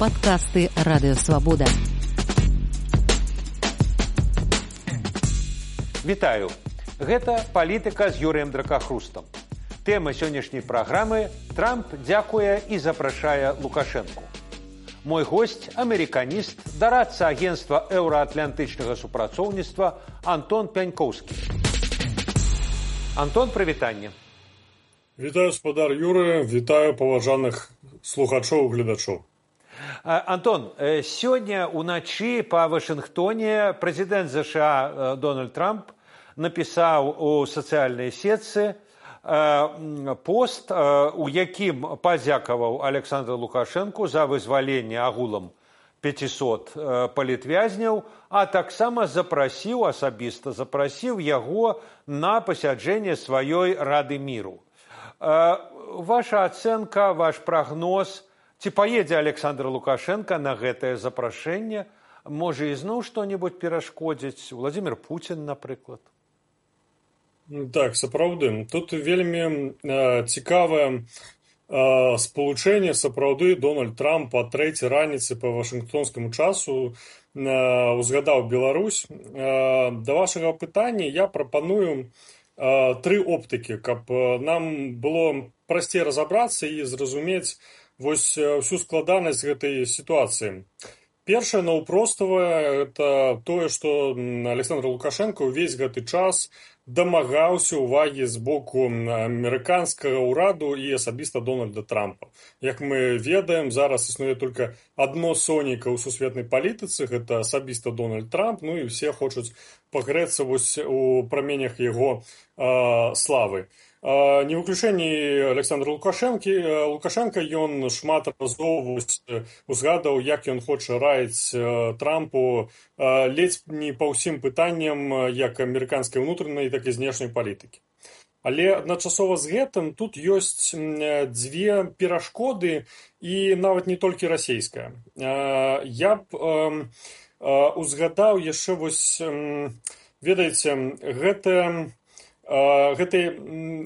Падкасты радыёвабода. Вітаю. Гэта палітыка з Юрыем дракахрустам. Тэма сённяшняй праграмы Трамп дзякуе і запрашае Лукашэнку. Мой госць амерыканіст, дарадца агенства еўраатлантычнага супрацоўніцтва Антон Пянькоўскі. Антон прывітанне. Вітаю спадар Юры, вітаю паважаных слухачоў гледачоў. Антон, сёння ўначы па Вашынгтоне прэзідэнт ЗША Дональд Трамп напісаў у сацыяльнай сетцы пост, у якім пазякаваў Александр Лукашэнку за вызваленне агулам 500 палітвязняў, а таксама запрасіў асабіста запрасіў яго на пасяджэнне сваёй рады міру. Ваша ацэнка, ваш прагноз, ці паедзе Александр Лукашенко на гэтае запрашэнне, можа ізноў што-небудзь перашкодзіць Владзімир Путін, напрыклад. Так сапраўды тут вельмі э, цікавае э, спалучэнне сапраўды Дональд Трамп па трэцяй раніцы па вашынгтонскаму часу э, узгадаў Беларусь. Э, да вашага пытання я прапаную э, тры оптыкі, каб нам было прасцей разабрацца і зразумець вось всю складанасць гэтай сітуацыі. Першае наўпроставае это тое, што Александр Лукашенко ўвесь гэты час дамагаўся ўвагі з боку амерыканскага ўраду і асабіста дональда трампа як мы ведаем зараз існуе только адно сонейка ў сусветнай палітыцы гэта асабіста дональд трамп ну і все хочуць пагрэцца вось у праменях яго э, славы не выключэнні александра лукашэнкі лукашенко ён шмат разоў узгадаў як ён хоча раіць трампу. Ледзь не па ўсім пытанням як амерыканскай унутранай так і знешняй палітыкі. Але адначасова з гэтым тут ёсць дзве перашкоды і нават не толькі расійская. Я б узгадаў яшчэ вось ведаеце гэта гэтыя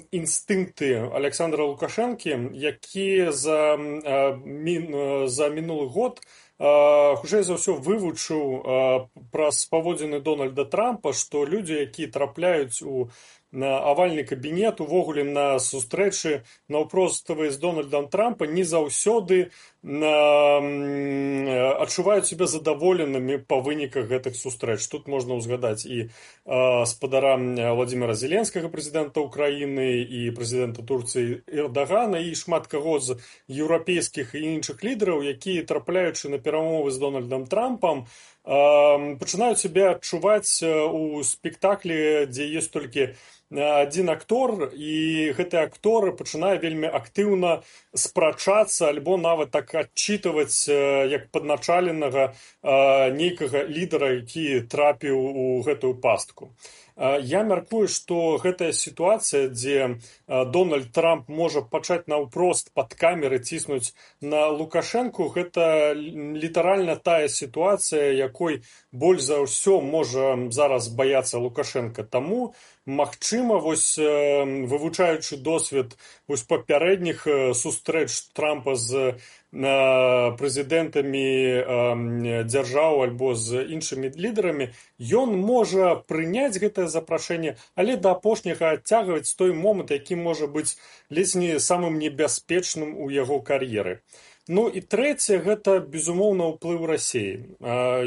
інстынкты александра лукашэнкі які за за мінулы год хутчэй за ўсё вывучыў праз паводзіны дональда трампа што людзі якія трапляюць у на авальны кабінет увогуле на сустрэчы наўпроставыя з дональдам трампа не заўсёды адчуваюць себе задаволенымі па выніках гэтых сустрэч. Тут можна ўзгадаць і спадара владимира зеленскага прэзідэнта ўкраіны і прэзідэнта турцыі эрдагана і шмат каго з еўрапейскіх і іншых лідараў якія трапляючы на перамовы з дональдам трампам пачынаюць сябе адчуваць у спектаклі дзе ёсць толькі адзін актор і гэты актор пачынае вельмі актыўна спрачацца альбо нават так адчитываць як падначаленага нейкага лідара які трапіў у гэтую пастку. Я мяркую што гэтая сітуацыя дзе дональд трамп можа пачаць наўпрост пад камеры ціснуць на лукашэнку гэта літаральна тая сітуацыя якой больш за ўсё можа зараз баяцца лукашенко. Таму магчыма вось вывучаючы досвед вось папярэдніх сустрэч трампа з прэзідэнтамі дзяржаў альбо з іншымі лідарамі ён можа прыняць гэтае запрашэнне але да апошняга адцягваць той момант які можа быць не самым небяспечным у яго кар'еры. Ну і трэцяе гэта безумоўна ўплыў рассеі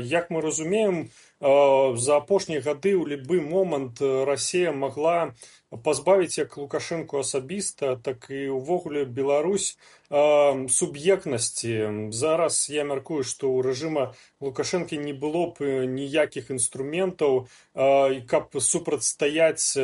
як мы разумеем за апошнія гады ў любы момант рассея магла пазбавіць як лукашэнку асабіста так і ўвогуле беларусь суб'ектнасці зараз я мяркую што ў рэжыма лукашэнкі не было б ніякіх інструментаў каб супрацьстаяць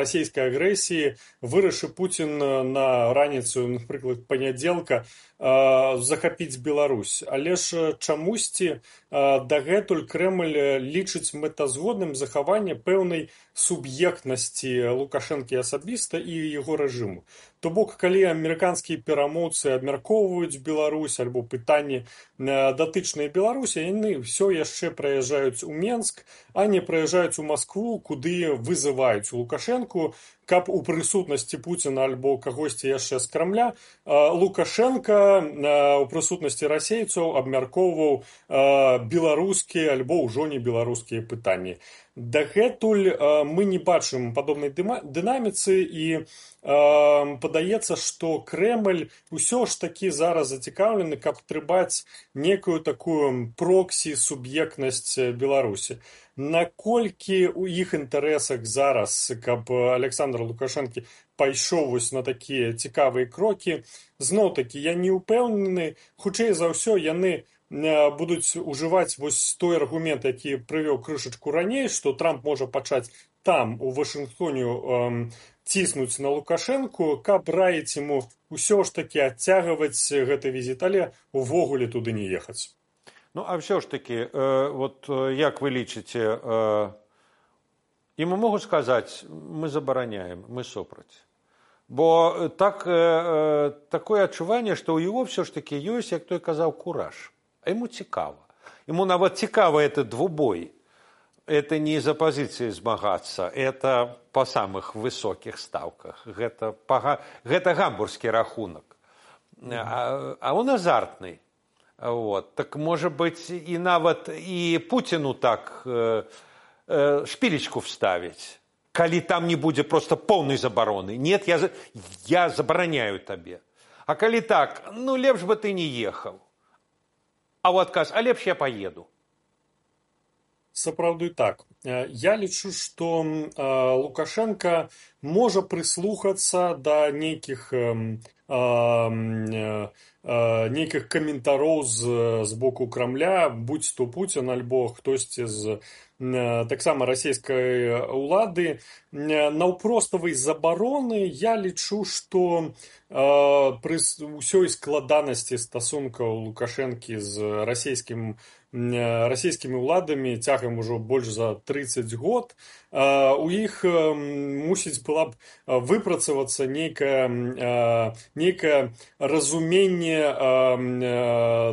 расійскай агрэсіі вырашыў пуін на раніцу напрыклад панядзелка захапіць беларусь. Але ж чамусьці дагэтуль крэмль лічыць мэтазгодным захаванне пэўнай суб'ектнасці лукашэнкі асабіста і яго рэжыму То бок калі амерыканскія перамоўцы абмяркоўваюць Беларусь альбо пытанні датычныя Беларусі яны ўсё яшчэ прыязджаюць у Менск, а не прыязджаюць у Маскву, куды вызываюць лукашэнку, каб у прысутнасці Пуціна альбо кагосьці яшчэ з крамля Лукашенко у прысутнасці расейцаў абмяркоўваў беларускія альбо ўжо не беларускія пытанні. Дагэтуль мы не бачым падобнай дынаміцы і падаецца, што Крэмль усё ж такі зараз зацікаўлены, каб трыбаць некую такую проксі суб'ектнасць Беларусі. Наколькі ў іх інтарэсах зараз, каб Александр Лукашэнкі пайшоў вось на такія цікавыя крокі, зноў такі я не ўпэўнены, хутчэй за ўсё яны будуць ужываць вось той аргумент, які прывёў крышачку раней, што Трамп можа пачаць там у Вашынгтоне э, ціснуць на лукашэнку, каб раіць яму ўсё ж такі адцягваць гэты візіт, але увогуле туды не ехаць. Ну а все ж таки, э, вот як вы лічыце, э, ему могуць сказаць, мы забараняем, мы супраць. Бо так, э, такое адчуванне, што ў яго все ж таки ёсць, як той казаў кураж. А ему цікава. Ему нават цікава это двубой. Это не из оппозиции змагацца, это по самых высоких ставках. Гэта, па, гэта гамбургскі рахунак. А, а он азартны. Вот. Так может быть и нават и Путину так э, э, шпилечку вставить, коли там не будет просто полной забороны. Нет, я, я забороняю тебе. А коли так, ну лепш бы ты не ехал. А ў адказ а лепш я паеду сапраўды так я лічу што лукашенко можа прыслухацца да нейкіх нейкіх каментароў з, з боку крамля будь то пуцін альбо хтосьці з таксама расійскай улады. Наўпроставай забароны я лічу што пры ўсёй складанасці стасункаў лукашэнкі з расійскім расійскімі ўладамі цягам ужо больш за 30 год. У іх мусіць была б выпрацавацца нейкае нейкае разуменне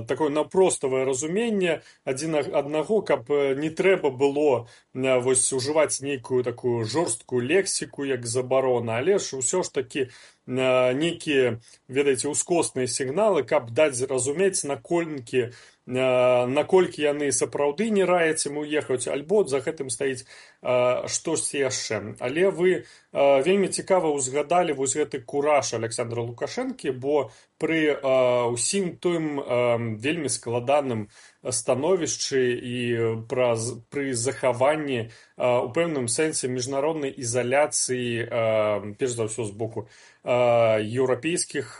такое напроставае разуменне адзін аднаго каб не трэба было вось ужываць нейкую такую жорсткую лексіку як забарона. Але ж усё ж такі нейкія ведаеце ўскосныя сігналы каб даць зразумець наколькі наколькі яны сапраўды не раяць ему ехаць альбо за гэтым стаіць штосьці яшчэ. Але вы вельмі цікава ўзгадалі вось гэты кураж александра лукашэнкі бо пры ўсім тым вельмі складаным становішчы і праз пры захаванні у пэўным сэнсе міжнароднай ізаляцыі перш за ўсё з боку еўрапейскіх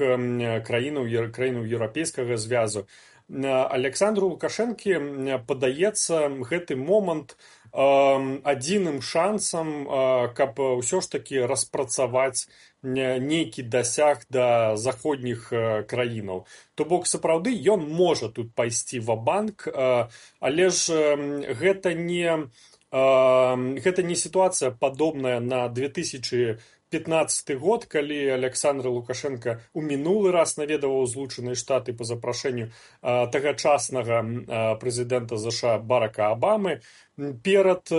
краінаў краінаў еўрапейскага звязу александру лукашэнкі падаецца гэты момант адзіным шансам каб ўсё ж такі распрацаваць нейкі дасяг да заходніх краінаў. То бок сапраўды ён можа тут пайсці ва банк але ж гэта не гэта не сітуацыя падобная на 2000 15 год калі александр лукашенко у мінулы раз наведаваў злучаныя штаты по запрашэнню тагачаснага прэзідэнта ЗША барака абамы. Перад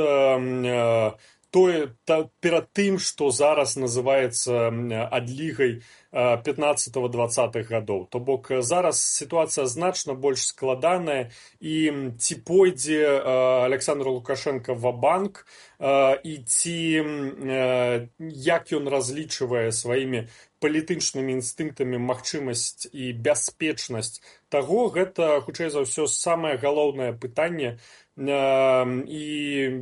тое та, перад тым што зараз называецца адлігай 15-20х гадоў. То бок зараз сітуацыя значна больш складаная і ці пойдзе александр лукашенко ва банк і ці як ён разлічвае сваімі палітычнымі інстынктамі магчымасць і бяспечнасць таго гэта хутчэй за ўсё самае галоўнае пытанне і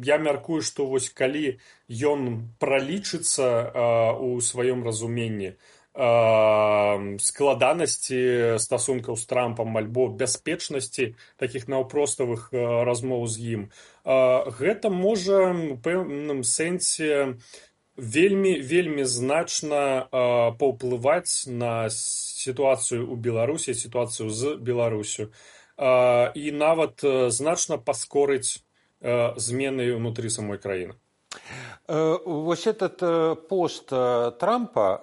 я мяркую што вось калі ён пралічыцца у сваём разуменні складанасці стасункаў з трампам альбо бяспечнасці такіх наўпроставых размоў з ім. Гэта можа у пэўным сэнсе вельмі вельмі значна паўплываць на сітуацыю ў беларусі сітуацыю з беларусю і нават значна паскорыць змены ўнутры самой краіны Вось этот пост Трампа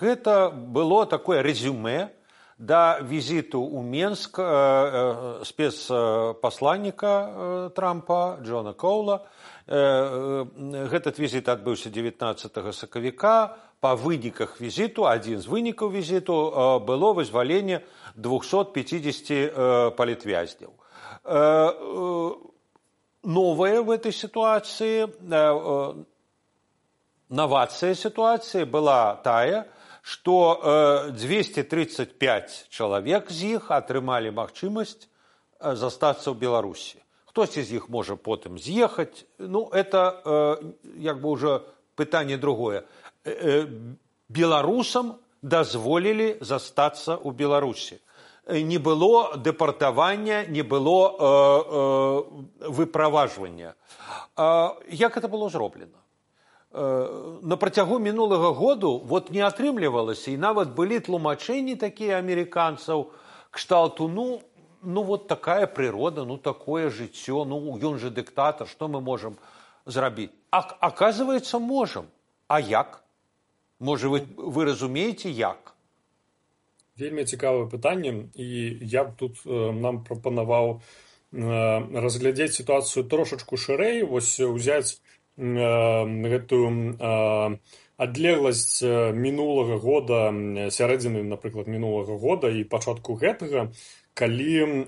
гэта было такое резюме да візіту ў Менск спецпасланніка Трампа Джона Коула. Гэтат візіт адбыўся 19 сакавіка па выніках візіту адзін з вынікаў візіту было вызваленне 250 палітвязняў новое в этой ситуации, новация ситуации была тая, что 235 человек з іх атрымалі магчымасць застацца ў Беларусі. Хтосьці з іх можа потым з'ехаць. Ну это як бы уже пытанне другое. Беларусам дазволілі застацца ў Беларусі не было дэпартавання не было э, э, выправажвання э, як это было зроблена э, на працягу мінулага году вот не атрымлівалася і нават былі тлумачэнні такія амерыканцаў кшталту ну ну вот такая прырода ну такое жыццё ну ён же дыктатор что мы можем зрабіць а оказывается можем. А як? Можа вы вы разумееце як? Вельмі цікавае пытанне і я б тут нам прапанаваў разглядзець сітуацыю трошачку шырэй вось узяць гэтую адлегласць мінулага года сярэдзіны напрыклад мінулага года і пачатку гэтага калі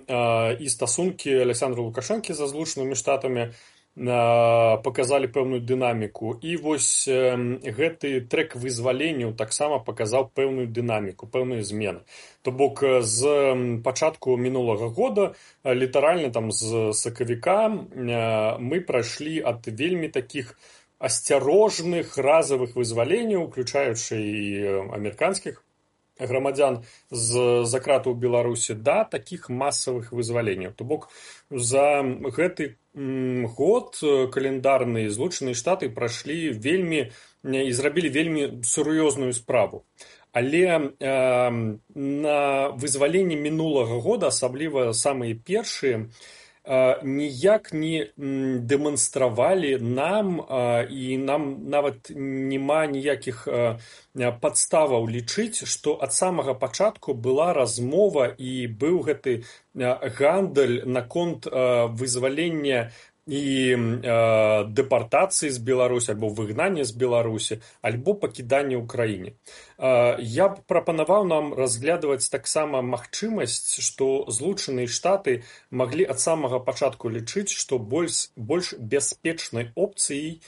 і стасункі александра лукашэнкі за злучанымі штатамі паказалі пэўную дынаміку. І вось гэты трек вызваленняў таксама паказаў пэўную дынаміку пэўную змены. То бок з пачатку мінулага года літаральна там з сакавіка мы прайшлі ад вельмі такіх асцярожных разавых вызваленняў уключаючы і амерыканскіх грамадзян з закрату ў беларусі да такіх масавых вызваленняў. То бок за гэты год календарны злучаныя штаты прайшлі вельмі і зрабілі вельмі сур'ёзную справу. Але э, на вызваленне мінулага года асабліва самыя першыя ніяк не дэманстравалі нам і нам нават няма ніякіх падставаў лічыць што ад самага пачатку была размова і быў гэты гандаль наконт вызвалення і э, дэпартацыі з беларусі альбо выгнання з беларусі альбо пакіданне ў краіне э, я б прапанаваў нам разглядваць таксама магчымасць што злучаныя штаты маглі ад самага пачатку лічыць што больш больш бяспечнай опцыяй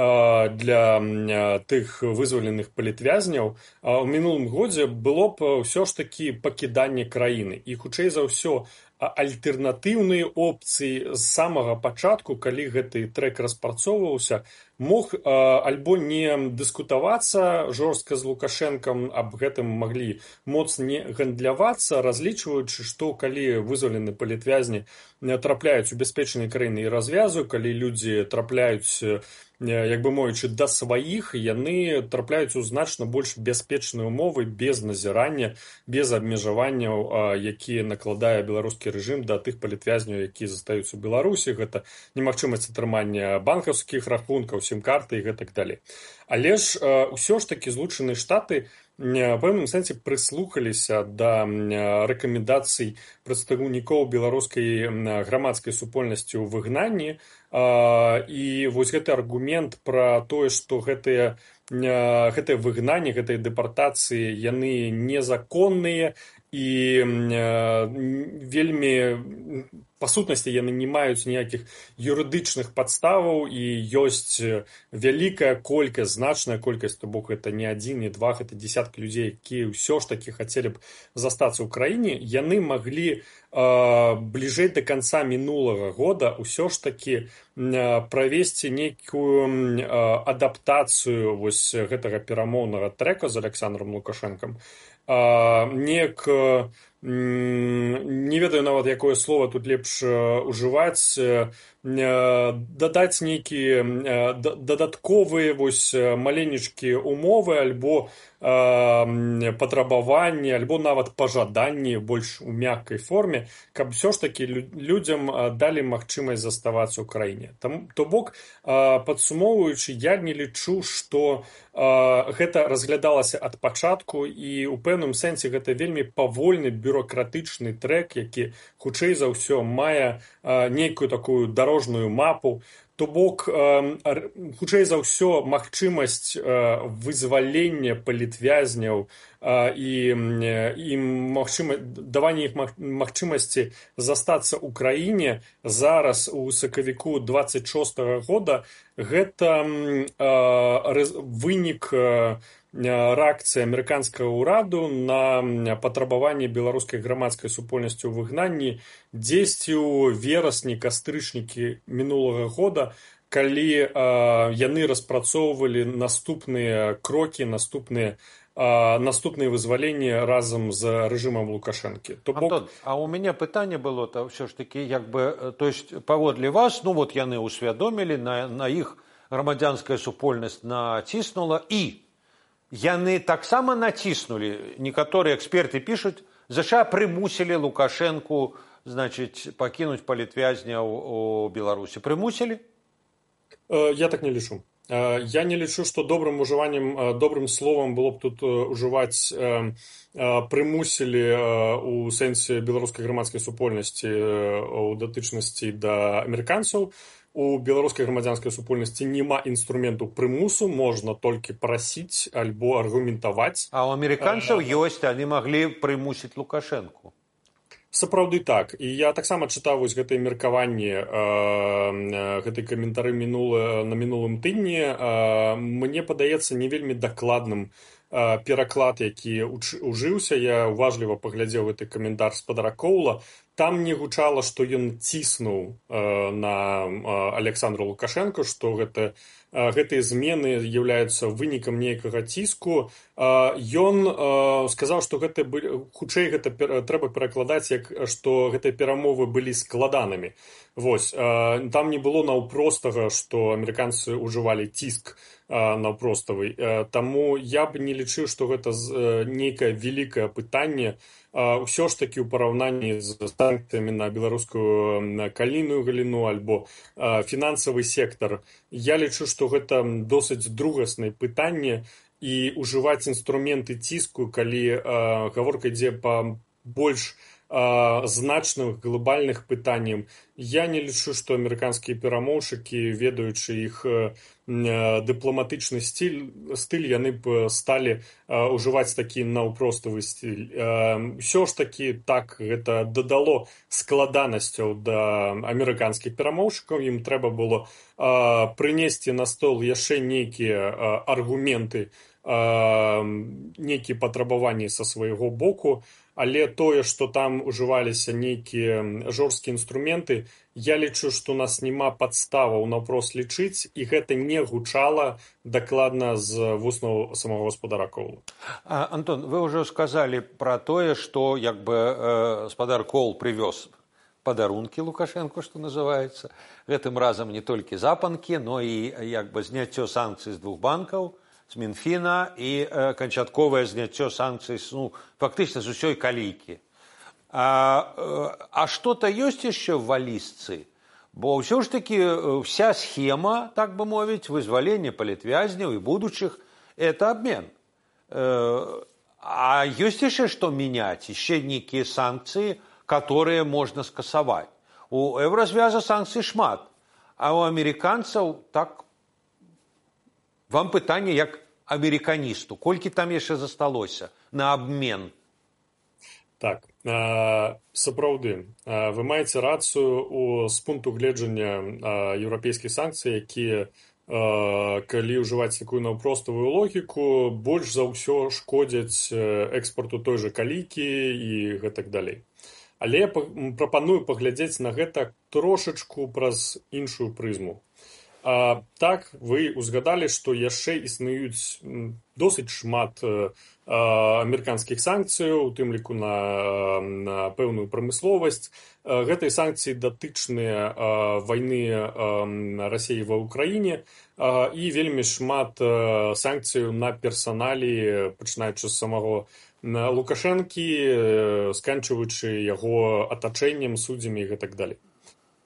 для тых вызваленых палітвязняў у мінулым годзе было б ўсё ж такі пакіданне краіны. І хутчэй за ўсё альтэрнатыўныя опцыі з самага пачатку калі гэты трек распрацоўваўся мог альбо не дыскутавацца жорстка з лукашэнкам аб гэтым маглі моц не гандлявацца разлічваючы што калі вызвалены палітвязні не трапляюць у бяспечнай краіны і развязу калі людзі трапляюць як бы моючы да сваіх яны трапляюць у значна больш бяспечныя умовы без назірання без абмежаванняў якія накладае беларускі рэжым да тых палітвязняў якія застаюцца ў беларусі. Гэта немагчымасць атрымання банкаўскіх рахункаў сім карты і гэтак далей. Але ж ўсё ж такі злучаныя штаты пэўным сэнсе прыслухаліся да рэкамендацый прадстаўнікоў беларускай грамадскай супольнасці ў выгнанні. І вось гэты аргумент пра тое што гэтыя гэтае выгнанне гэтай дэпартацыі яны незаконныя і вельмі па сутнасці яны не маюць ніякіх юрыдычных падставаў і ёсць вялікая колькасць значная колькасць то бок это не адзін не два гэта десяткі людзей якія ўсё ж такі хацелі б застацца ў краіне яны маглі э, бліжэй да канца мінулага года ўсё ж такі э, правесці нейкую э, адаптацыю вось гэтага перамоўнага трека з александром лукашэнкам э, неяк не ведаю нават якое слово тут лепш ужываць. Дадаць нейкія дадатковыя вось маленечкі умовы альбо патрабаванні альбо нават пажаданні больш у мяккай форме каб все ж таки людзям далі магчымасць заставацца ў краіне. Там то бок падсумоўваючы я не лічу што гэта разглядалася ад пачатку і у пэўным сэнсе гэта вельмі павольны бюрократычны трек які хутчэй за ўсё мае нейкую такую дарожную мапу то бок хутчэй за ўсё магчымасць вызвалення палітвязняў і ім магчыма даванне іх магчымасці застацца ў краіне зараз у сакавіку 26 -го года гэта вынік рэакцыі амерыканскага ўраду на патрабаванне беларускай грамадскай супольнасці ў выгнанні дзесьці ў верасні кастрычнікі мінулага года калі яны распрацоўвалі наступныя крокі наступныя наступныя вызваленні разам з рэжымам лукашэнкі то бок... Антон, а у мяне пытанне было то ўсё ж такі як бы то есть паводле вас ну вот яны ўсвядомілі на на іх грамадзянская супольнасць націснула і яны таксама націснулі некаторыя эксперты пішуць ЗША прымусілі лукашэнку значыць пакінуць палітвязняў у беларусі прымусілі я так не лічу я не лічу што добрым ужываннем добрым словам было б тут ужываць прымусілі у сэнсе беларускай грамадскай супольнасці у датычнасці да амерыканцаў у беларускай грамадзянскай супольнасці няма інструменту прымусу можна толькі прасіць альбо аргументаваць а у амерыканцаў ёсць яны маглі прымусіць лукашэнку сапраўды так. І я таксама чытаў вось гэтыя меркаванні гэтай каментары мінулы на мінулым тыдні. Мне падаецца не вельмі дакладным пераклад які ужыўся. Я уважліва паглядзеў гэты каментар спадара коула. Там не гучала што ён ціснуў э, на э, александру лукашенко што гэта э, гэтыя змены з'яўляюцца вынікам нейкага ціску. Ён сказаў што гэта былі хутчэй гэта трэба перакладаць як што гэтыя перамовы былі складанымі вось э, там не было наўпростага што амерыканцы ўжывалі ціск э, наўпроставы. Э, таму я б не лічыў што гэта э, нейкае вялікае пытанне. Ўсё ж такі ў параўнанні з санкцыямі на беларускую калійную галіну альбо фінансавы сектар. Я лічу што гэта досыць другаснае пытанне і ўжываць інструменты ціску калі гаворка ідзе па больш значных глобальных пытанняў я не лічу што амерыканскія перамоўшчыкі ведаючы іх дыпламатычны стиль стыль яны б сталі ўжываць такі наўпроставы стиль. Ўсё ж такі так гэта дадало складанасцяў да амерыканскіх перамоўшчыкаў ім трэба было прынесці на стол яшчэ нейкія аргументы нейкія патрабаванні са свайго боку але тое што там ужываліся нейкія жорсткія інструменты я лічу што у нас няма падставаў наўпрост лічыць і гэта не гучала дакладна з вуснаў самого гаспадара кола антон вы ўжо сказалі пра тое што як бы э, гаспадар кол прывёз падарункі лукашэнку што называецца. Гэтым разам не толькі запанкі но і як бы зняццё санкцый з двух банкаў з мінфіна і э, канчатковае зняццё санкцый ну, фактычна з усёй калійкі. А, э, а што-то ёсць яшчэ ў валісцы, бо ўсё ж такі вся схема, так бы мовіць, вызвалення палітвязняў і будучых это абмен. Э, а ёсць яшчэ што мяняць яшчэ нейкія санкцыі, которые можна скасаваць. У еўразвяза санкцый шмат, а у амерыканцаў так вам пытанне як амерыканісту колькі там яшчэ засталося на абмен? Так сапраўды вы маеце рацыю у з пункту гледжання еўрапейскіх санкцый якія калі ўжываць такую наўпроставую логіку больш за ўсё шкодзяць экспорту той жа калікі і гэтак далей. Але прапаную паглядзець на гэта трошачку праз іншую прызму А так вы узгадалі, што яшчэ існуюць досыць шмат амерыканскіх санкцыяў, у тым ліку на, на пэўную прамысловасць. Гэтыя санкцыі датычныя вайны рассеі ва ўкраіне і вельмі шмат санкцыяў на персаналі, пачынаючы з самого лукашэнкі, сканчваючы яго атачэннем суддзямі і гэтак далей.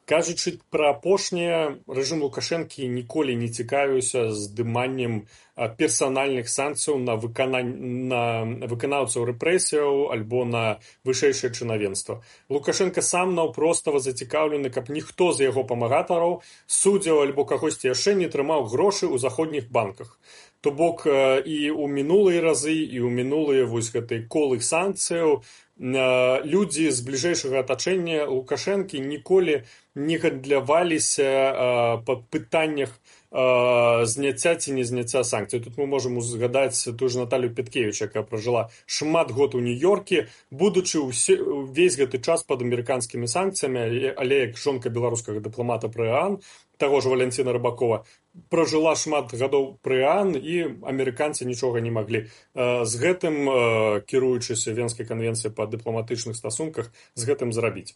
Кажучы пра апошняе, рэжым Лукашэнкі ніколі не цікавіўся здыманнем персанальных санкцыяў на, выканань... на выканаўцаў рэпрэсіяў альбо на вышэйшае чынавенства. Лукашенко сам наўпростава зацікаўлены, каб ніхто з яго памагатараў, суддзяў альбо кагосьці яшчэ не трымаў грошы ў заходніх банках. То бок і ў минулыя разы і ў минулыя вось гэтай колы санкцыяў людзі з бліжэйшага атачэння лукашэнкі ніколі не гандляваліся па пытаннях зняцця ці не зняцця санкцый тут мы можам узгадаць ту ж Наталю Петкевич, якая пражыла шмат год у нью-йорке будучы ўвесь гэты час пад амерыканскімі санкцыямі але як жонка беларускага дыпламата прыан таго ж валенціна рыбакова. Пражыла шмат гадоў прыан і амерыканцы нічога не маглі. З гэтым кіруючыся венскай канвенцыі па дыпламатычных стасунках з гэтым зрабіць.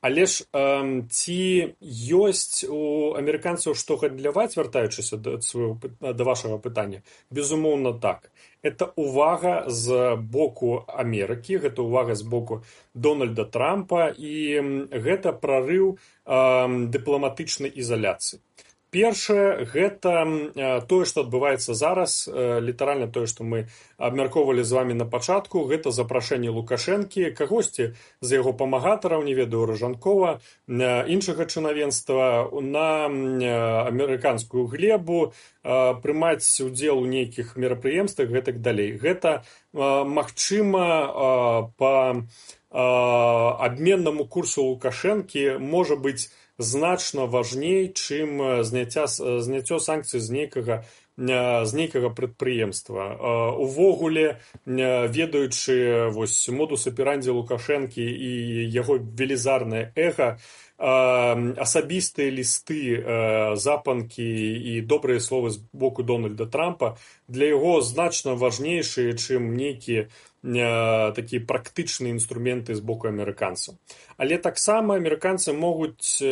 Але ж э, ці ёсць у амерыканцаў што гандляваць, вяртаючыся да, свайго, да вашага пытання, безумоўна так. Это увага з боку Амерыкі, гэта увага з боку Дональда Трампа і гэта прарыў э, дыпламатычнай ізаляцыі. Першае гэта тое, што адбываецца зараз, літаральна тое, што мы абмяркоўвалі з вами на пачатку, гэта запрашэнне лукашэнкі, кагосьці з яго памагатараў, не ведаю ражанкова, іншага чынавенства на амерыканскую глебу, прымаць удзел у нейкіх мерапрыемствах гэтак далей. Гэта магчыма па абменнаму курсу лукашэнкі можа быць значна важней, чым зняцця, зняццё санкцый з нейкага з нейкага прадпрыемства. Увогуле, ведаючы вось модус аперандзі Лукашэнкі і яго велізарнае эга, асабістыя лісты запанкі і добрыя словы з боку Дональда Трампа для яго значна важнейшыя, чым нейкія такія практычныя інструменты з боку амерыканцаў. Але таксама амерыканцы могуць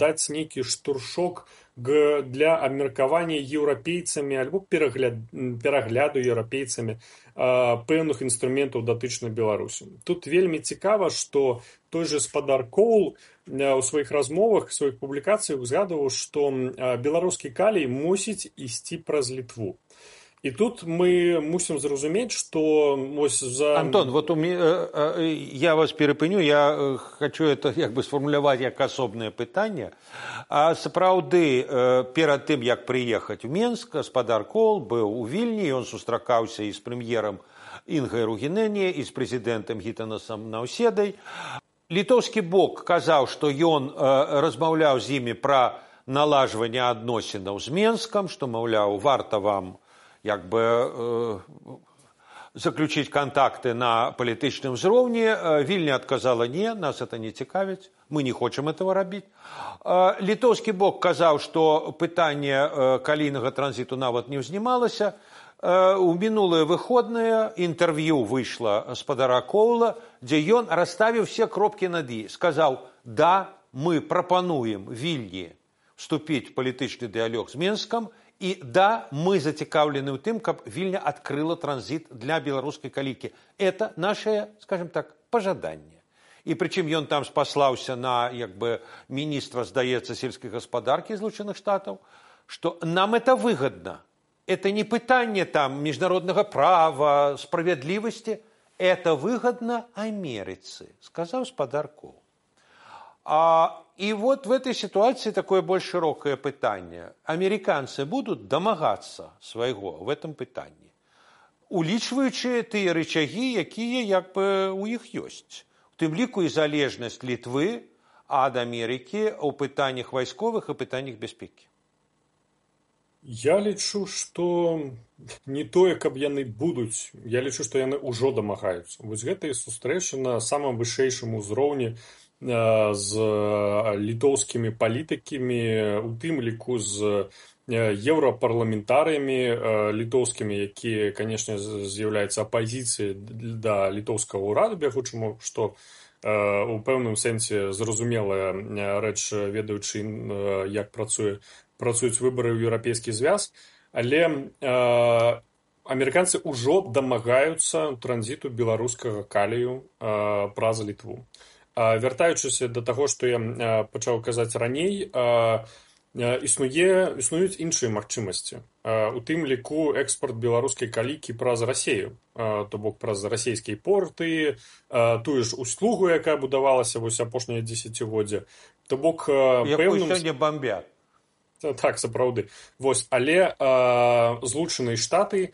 даць нейкі штуршок для абмеркавання еўрапейцамі альбо перагляд, перагляду еўрапейцамі пэўных інструментаў датычна беларусі. Тут вельмі цікава, што той же спадар Коул у сваіх размовах сваіх публікацыях узгадываў, што беларускі калій мусіць ісці праз літву. І тут мы мусім зразумець, што за Антон, вот у меня, э, э, я вас перапыню, я э, хочу это як бы сфармуляваць як асобнае пытанне. А сапраўды перад тым, як прыехаць у Менск, гаспадар Кол быў у вільні, ён сустракаўся і з прэм'ерам Інгай Ругінэне і з прэзідэнтам Гітанасам Наўседай. Літоўскі бок казаў, што ён размаўляў з імі пра налажванне адносінаў з Менскам, што маўляў, варта вам як бы заключить контакты на палітычным узроўні вільня адказала не нас это не цікавіць мы не хочам этого рабіць літоўскі бок казаў што пытанне калійнага транзіту нават не ўзнімалася. У мінулыя выходныя інтэрв'ю выйшла спадара коула дзе ён расставіў все кропкі над і сказаў да мы прапануем вільні вступіць палітычны дыялог з менскам і да мы зацікаўлены ў тым каб вільня адкрыла транзіт для беларускай калікі. Это наше скажем так пожаданне і прычым ён там спаслаўся на як бы міністра здаецца сельскай гаспадаркі злучаных штатаў што нам это выгодна. Это не пытанне там міжнароднага права справядлівасці. Это выгодна амерыцы сказаў спадарку а И вот в этой ситуации такое больше широкое пытание. Американцы будут домагаться своего в этом пытании, улічваючы тыя рычагі, якія як бы у іх ёсць. У тым ліку і залежнасць літвы ад Амерыкі ў пытаннях вайсковых і пытаннях бяспекі. Я лічу, што не тое, каб яны будуць, я лічу, што яны ўжо дамагаюцца. Вось гэтыя сустрэчы на самым вышэйшым узроўні з літоўскімі палітыкамі у тым ліку з еўрапарламентарыямі літоўскімі якія канешне з'яўляюцца апазіцыяй да літоўскага ўраду бягучаму што у пэўным сэнсе зразумелая рэч ведаючы як працуе працуюць выбары ў еўрапейскі звяз. Але амерыканцы ўжо дамагаюцца транзіту беларускага калію праз літву вяртаючыся да таго што я пачаў казаць раней існуе існуюць іншыя магчымасці. У тым ліку экспорт беларускай калікі праз рассею то бок праз расійскія порты тую ж услугу якая будавалася вось апошняе дзесяцігоддзя то бок пэўным... бомбят так сапраўды. Вось але злучаныя штаты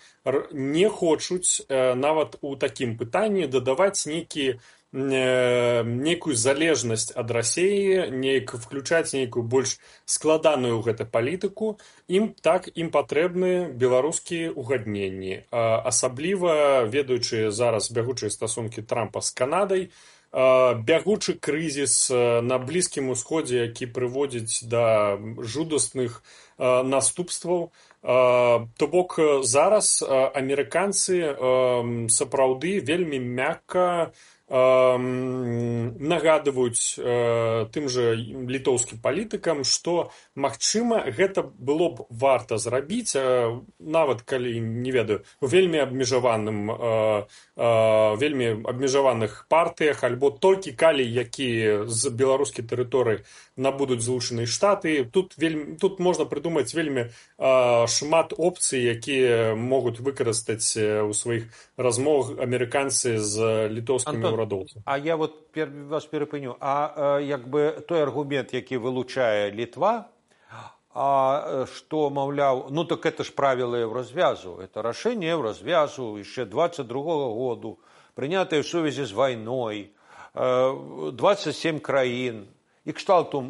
не хочуць нават у такім пытанні дадаваць нейкія нейкую залежнасць ад рассеі неяк включаць нейкую больш складаную гэта палітыку ім так ім патрэбны беларускія угадненні асабліва ведаючы зараз бягучыя стасункі трампа з канадай бягучы крызіс на блізкім усходзе які прыводзіць да жудасных наступстваў. То бок зараз амерыканцы сапраўды вельмі мякка нагадваюць тым жа літоўскім палітыкам што магчыма гэта было б варта зрабіць нават калі не ведаю вельмі абмежаваным вельмі абмежаваных партыях альбо толькі калі якія з беларускай тэрыторыі набудуць злучаныя штаты. Тут вельмі тут можна прыдумаць вельмі шмат опцый якія могуць выкарыстаць у сваіх размовах амерыканцы з літоўскімі урадоўцамі А я вот вас перапыню а як бы той аргумент які вылучае літва а што маўляў ну так это ж правілы еўразвязу это рашэнне еўразвязу яшчэ двадцать другого году прынятыя ў сувязі з вайной двадцать семь краін і кшталту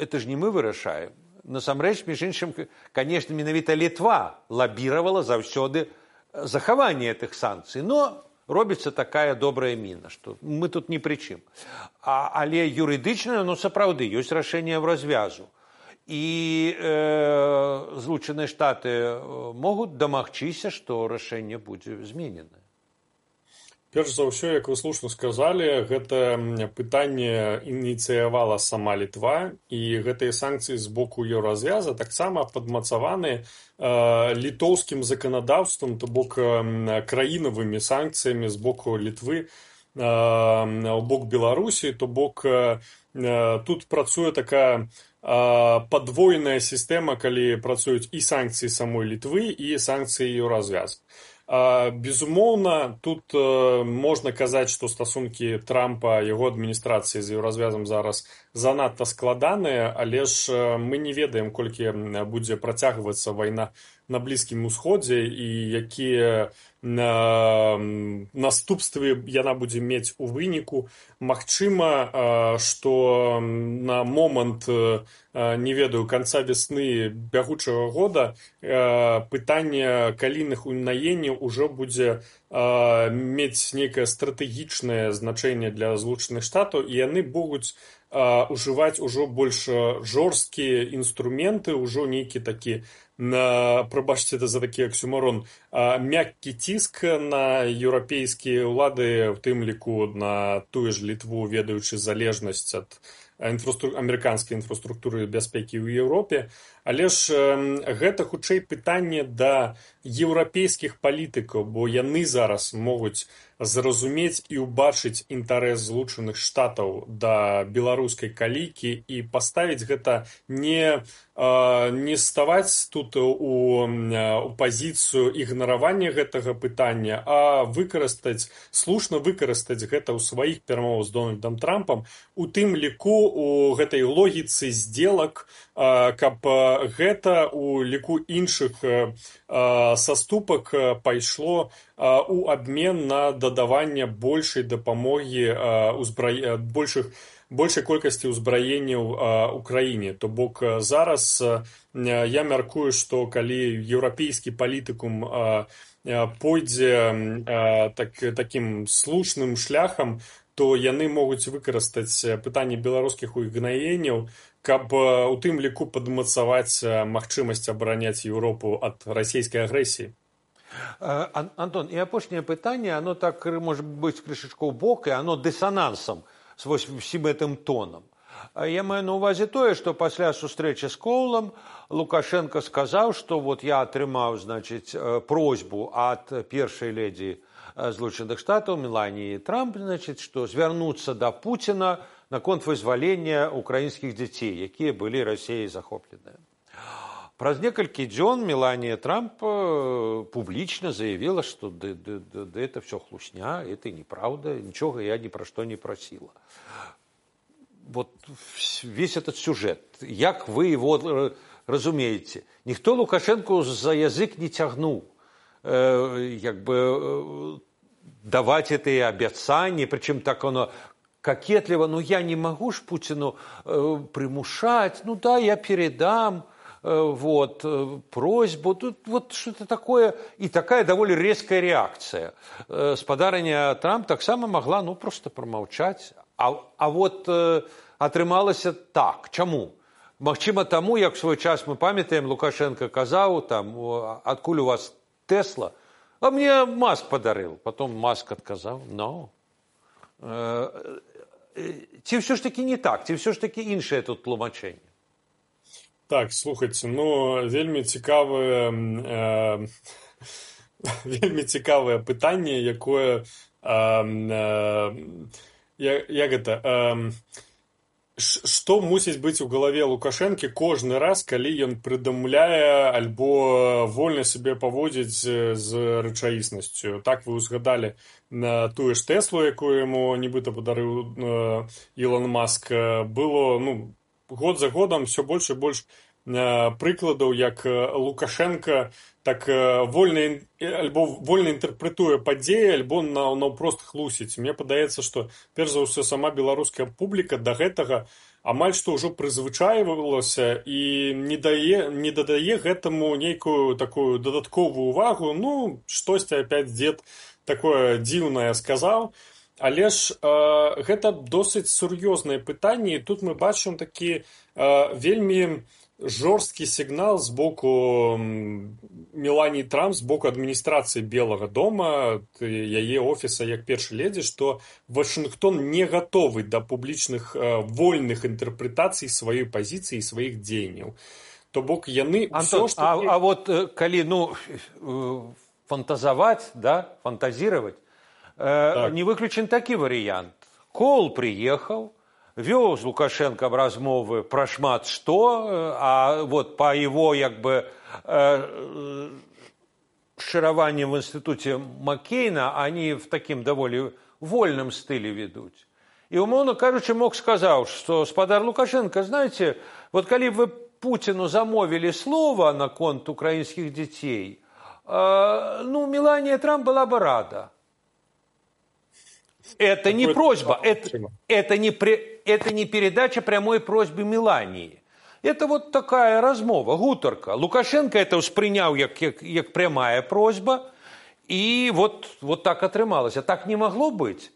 это ж не мы вырашаем насамрэч між іншым конечно менавіта літва лабіравала заўсёды захаванне этих санкцый но робіцца такая добрая міна што мы тут не пры чым а, але юрыдычна ну сапраўды ёсць рашэнне в развязу. І э, злучаныя штаты могуць дамагчыся што рашэнне будзе зменена перш за ўсё як вы слушна сказалі гэта пытанне ініцыявала сама літва і гэтыя санкцыі з боку еўразвяза таксама падмацаваны літоўскім заканадаўствам то бок краінавымі санкцыямі з боку літвы у бок беларусі то бок тут працуе такая падвойная сістэма калі працуюць і санкцыі самой літвы і санкцыі еўразвяз безумоўна тут можна казаць што стасункі трампа яго адміністрацыі з еўразвязам зараз занадта складаныя але ж мы не ведаем колькі будзе працягвацца вайна на блізкім усходзе і якія наступствы яна будзе мець у выніку. Магчыма што на момант не ведаю канца вясны бягучага года пытанне калійных унаенняў ужо будзе мець нейкае стратэгічнае значэнне для злучаных штатаў і яны могуць ужываць ужо больш жорсткія інструменты ўжо нейкі такі на прабачце это за такі аксюмарон мяккі ціск на еўрапейскія ўлады в тым ліку на тую ж літву ведаючы залежнасць ад інфраструк... амерыканскай інфраструктуры бяспекі ў еўропе але ж гэта хутчэй пытанне да еўрапейскіх палітыкаў бо яны зараз могуць зразумець і ўбачыць інтарэс злучаных штатаў да беларускай калікі і паставіць гэта не не ставаць тут у, у пазіцыю ігнаравання гэтага пытання а выкарыстаць слушна выкарыстаць гэта ў сваіх перамовах з дональдам трампам у тым ліку у гэтай логіцы сделак каб гэта у ліку іншых саступак пайшло у абмен на дадаванне большай дапамогі узбра... большых большай колькасці ўзбраенняў краіне то бок зараз я мяркую што калі еўрапейскі палітыкум пойдзе так такім слушным шляхам то яны могуць выкарыстаць пытанне беларускіх угнаенняў каб у тым ліку падмацаваць магчымасць абараняць Еўропу ад расійскай агрэсіі. Антон і апошняе пытанне оно так может быць крышачку ў бок і оно дысанансам з вось усім гэтым тонам я маю на увазе тое што пасля сустрэчы з коулам лукашенко сказаў што вот я атрымаў значыць просьбу ад першай ледзі злучаных штатаў меланіі трамп значыць што звярнуцца да пуціна наконт вызвалення украінскіх дзяцей якія былі рассеяй захопленыя праз некалькі дзён меланія трамп публічна заявила что да, да, да, да это все хлусня это неправда нічога я ні пра што не прасіла вот весь этот сюжет як вы его разумееце ніхто лукашенко за язык не цягнуў э, як бы э, даваць гэтые абяцанні прычым так оно кокетливо, ну я не могу ж Путину э, примушать, ну да, я передам э, вот, э, просьбу, тут вот что-то такое, и такая довольно резкая реакция. Э, спадарня Трамп так само могла, ну, просто промолчать. А, а вот э, атрымалася так. Чаму? Магчыма таму, як в свой час мы памятаем, Лукашенко казаў, там, адкуль у вас Тесла, а мне Маск падарыў, потом Маск адказаў, no. Ці ўсё ж такі не так? Ці ўсё ж такі іншае тут тлумачэнне так слухайце ну вельмі цікавае э, вельмі цікавае пытанне якое э, э, як гэта э, што мусіць быць у галаве лукашэнкі кожны раз калі ён прыдамляе альбо вольна сябе паводзіць з рэчаіснасцю. Так вы узгадалі на тую ж тэслу якую яму нібыта падарыў ілон маск. Было ну год за годам все больш і больш прыкладаў як лукашенко так вольна альбо вольна інтэрпрэтуе падзеі альбо на наўпрост хлусіць. Мне падаецца што перш за ўсё сама беларуская публіка да гэтага амаль што ўжо прызвычайвалася і не дае не дадае гэтаму нейкую такую дадатковую увагу ну штосьці опять дзед такое дзіўнае сказаў. Але ж э, гэта досыць сур'ёзнае пытанне. Тут мы бачым такі э, вельмі жорсткі сігнал з боку мелані трамп з боку адміністрацыі белага дома яе офіса як першы ледзі што вашынгтон не гатовы да публічных вольных інтэрпрэтацый сваёй пазіцыі сваіх дзеянняў то бок яны Антон, такі... а, а вот калі ну фантазаваць да фантазировать так. не выключен такі варыянт кол приехал вёў з лукашенко размовы пра шмат што а вот по его як бы э, шыраваннем в інстытуце маккейна они в такім даволі вольным стылі ведуць і умоўно кажучы мог сказаў что спадар лукашенко знаете вот калі вы путину замовілі слова наконт украінскіх дзяцей э, ну меланія трамп была бы рада Это не просьба, это, это, не, это не передача прямой просьбы Мелании. Это вот такая размова, гутарка. Лукашенко это успрыняў як, як, як прямая просьба, і вот, вот так атрымалася. Так не магло быць.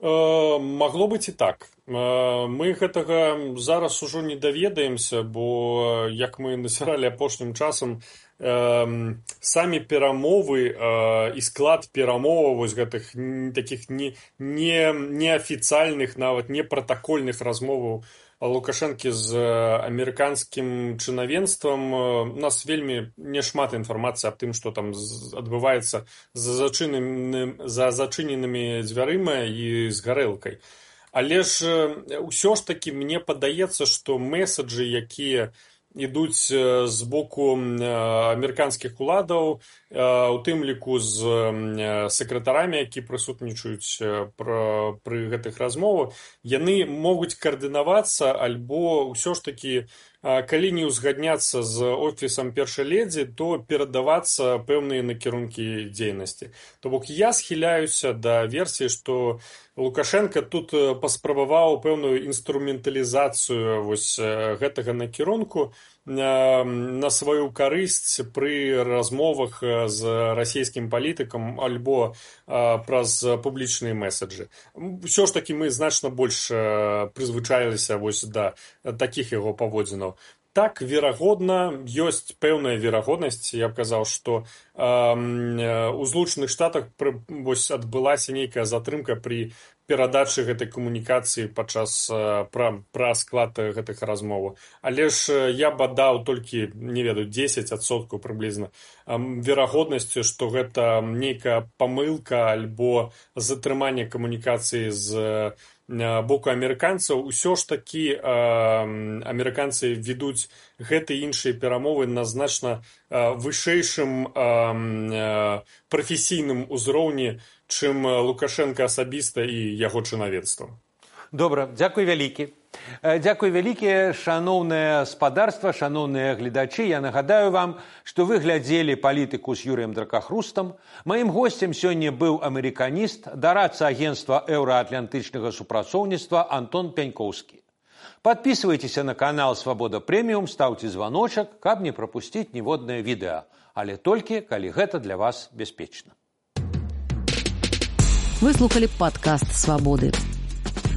Э, магло быць і так. Э, мы гэтага зараз ужо не даведаемся, бо як мы назіралі апошнім часам, самі перамовы і склад перамоваў вось гэтых такіх не, не, неафіцыяльных нават не пратакольных размоваў лукашэнкі з амерыканскім чынавенствам у нас вельмі няшмат інфармацыі аб тым што там адбываецца за зачыненым за зачыненымі дзвярыма і з гарэлкай але ж ўсё ж такі мне падаецца што месаджы якія ідуць з боку амерыканскіх уладаў у тым ліку з сакратарамі які прысутнічаюць пры гэтых размовах. Яны могуць каардынавацца альбо ўсё ж такі калі не ўзгадняцца з офісам першай ледзі то перадавацца пэўныя накірункі дзейнасці. То бок я схіляюся да версіі што лукашенко тут паспрабаваў пэўную інструменталізацыю вось гэтага накірунку на сваю карысць пры размовах з расійскім палітыкам альбо праз публічныя месаджы ўсё ж такі мы значна больш прызвычаіліся вось да такіх яго паводзінаў так верагодна ёсць пэўная верагоднасць. Я б казаў што у злучаных штатах вось адбылася нейкая затрымка пры перадачы гэтай камунікацыі падчас пра, пра склад гэтых размоваў. Але ж я бадаў толькі не ведаю 10соткаў прыблізна верагоднасцю што гэта нейкая памылка альбо затрыманне камунікацыі з боку амерыканцаў усё ж такі э, амерыканцы ведуць гэты іншыя перамовы на значна э, вышэйшым э, прафесійным узроўні чым лукашенко асабіста і яго чынавецтва. Добра дзякуй вялікі Дзякуй вялікія шаноўнае спадарства, шаноўныя гледачы. Я нагадаю вам, што вы глядзелі палітыку з юрыем дракахрустам. Маім госцем сёння быў амерыканіст, дарацца агенства еўраатлантычнага супрацоўніцтва Антон Пянькоўскі. Падпісывайцеся на канал Свабода прэміум, стаўце званочак, каб не прапусціць ніводнае відэа, але толькі калі гэта для вас бяспечна. Выслухалі падкаст свабоды.